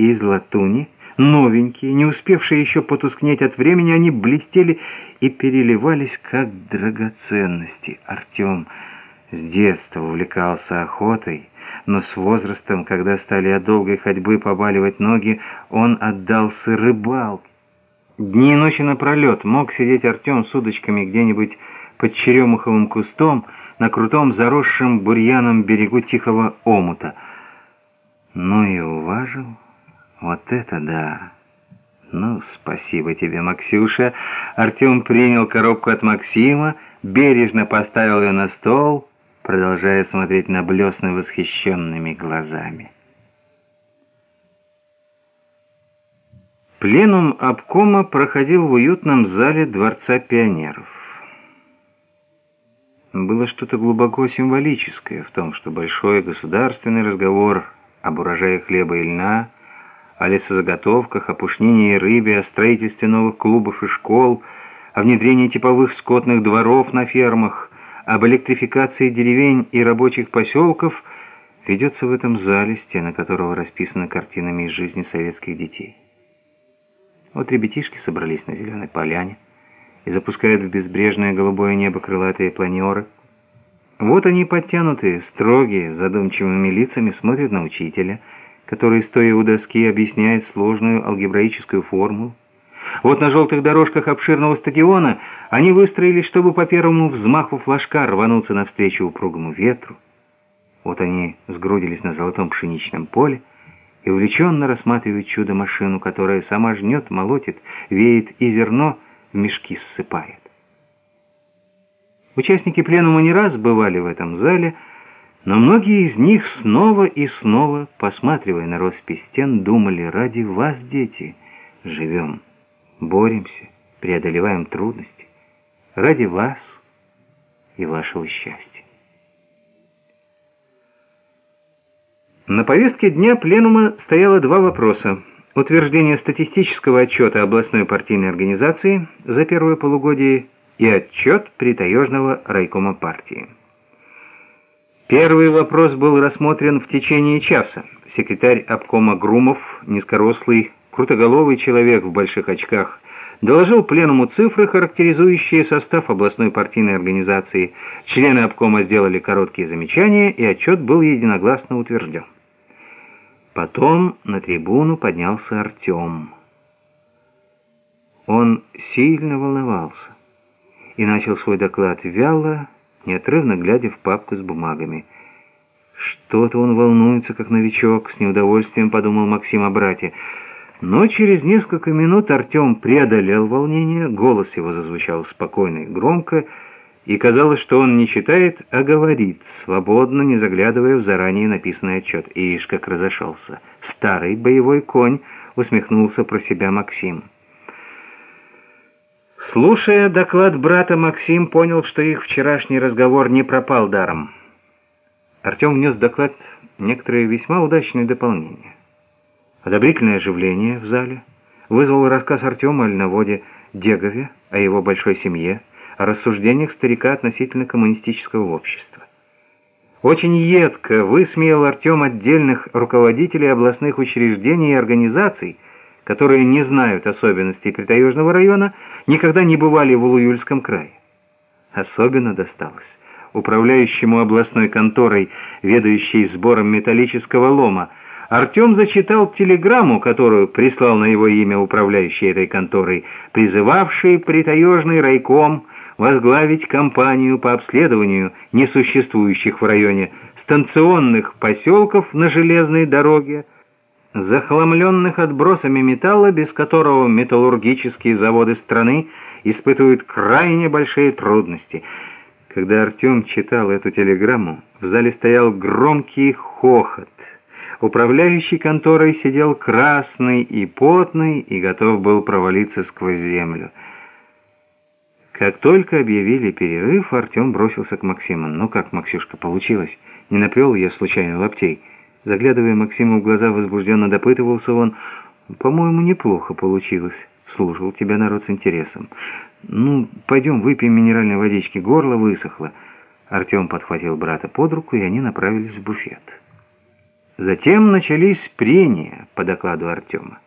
из латуни, новенькие, не успевшие еще потускнеть от времени, они блестели и переливались, как драгоценности. Артем с детства увлекался охотой, но с возрастом, когда стали от долгой ходьбы побаливать ноги, он отдался рыбалке. Дни и ночи напролет мог сидеть Артем с удочками где-нибудь под черемуховым кустом на крутом заросшем бурьяном берегу тихого омута. Ну и уважил. Вот это да! Ну, спасибо тебе, Максюша. Артем принял коробку от Максима, бережно поставил ее на стол, продолжая смотреть на блесны восхищенными глазами. Пленум обкома проходил в уютном зале Дворца пионеров. Было что-то глубоко символическое в том, что большой государственный разговор об урожае хлеба и льна, о лесозаготовках, о пушнине и рыбе, о строительстве новых клубов и школ, о внедрении типовых скотных дворов на фермах, об электрификации деревень и рабочих поселков ведется в этом зале, стены которого расписаны картинами из жизни советских детей. Вот ребятишки собрались на зеленой поляне и запускают в безбрежное голубое небо крылатые планеры. Вот они подтянутые, строгие, задумчивыми лицами смотрят на учителя, который, стоя у доски, объясняет сложную алгебраическую формулу. Вот на желтых дорожках обширного стадиона они выстроились, чтобы по первому взмаху флажка рвануться навстречу упругому ветру. Вот они сгрудились на золотом пшеничном поле, и увлеченно рассматривает чудо-машину, которая сама жнет, молотит, веет и зерно в мешки ссыпает. Участники пленума не раз бывали в этом зале, но многие из них снова и снова, посматривая на роспись стен, думали, ради вас, дети, живем, боремся, преодолеваем трудности, ради вас и вашего счастья. На повестке дня пленума стояло два вопроса. Утверждение статистического отчета областной партийной организации за первое полугодие и отчет притаежного райкома партии. Первый вопрос был рассмотрен в течение часа. Секретарь обкома Грумов, низкорослый, крутоголовый человек в больших очках, доложил пленуму цифры, характеризующие состав областной партийной организации. Члены обкома сделали короткие замечания, и отчет был единогласно утвержден. Потом на трибуну поднялся Артем. Он сильно волновался и начал свой доклад вяло, неотрывно глядя в папку с бумагами. «Что-то он волнуется, как новичок», — с неудовольствием подумал Максим о брате. Но через несколько минут Артем преодолел волнение, голос его зазвучал спокойно и громко, и казалось, что он не читает, а говорит, свободно, не заглядывая в заранее написанный отчет. Ишь, как разошелся. Старый боевой конь, усмехнулся про себя Максим. Слушая доклад брата, Максим понял, что их вчерашний разговор не пропал даром. Артем внес в доклад некоторые весьма удачные дополнения. Одобрительное оживление в зале вызвал рассказ Артема о льноводе Дегове, о его большой семье, о рассуждениях старика относительно коммунистического общества. Очень едко высмеял Артем отдельных руководителей областных учреждений и организаций, которые не знают особенностей Притаежного района, никогда не бывали в Улуюльском крае. Особенно досталось управляющему областной конторой, ведающей сбором металлического лома, Артем зачитал телеграмму, которую прислал на его имя управляющий этой конторой, призывавший притаежный райком возглавить кампанию по обследованию несуществующих в районе станционных поселков на железной дороге, захламленных отбросами металла, без которого металлургические заводы страны испытывают крайне большие трудности. Когда Артем читал эту телеграмму, в зале стоял громкий хохот. Управляющий конторой сидел красный и потный и готов был провалиться сквозь землю. Как только объявили перерыв, Артем бросился к Максиму. «Ну как, Максюшка, получилось? Не напрел я случайно лаптей?» Заглядывая Максиму в глаза, возбужденно допытывался он. «По-моему, неплохо получилось. Слушал тебя народ с интересом. Ну, пойдем выпьем минеральной водички. Горло высохло». Артем подхватил брата под руку, и они направились в буфет. Затем начались прения по докладу Артема.